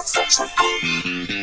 support section.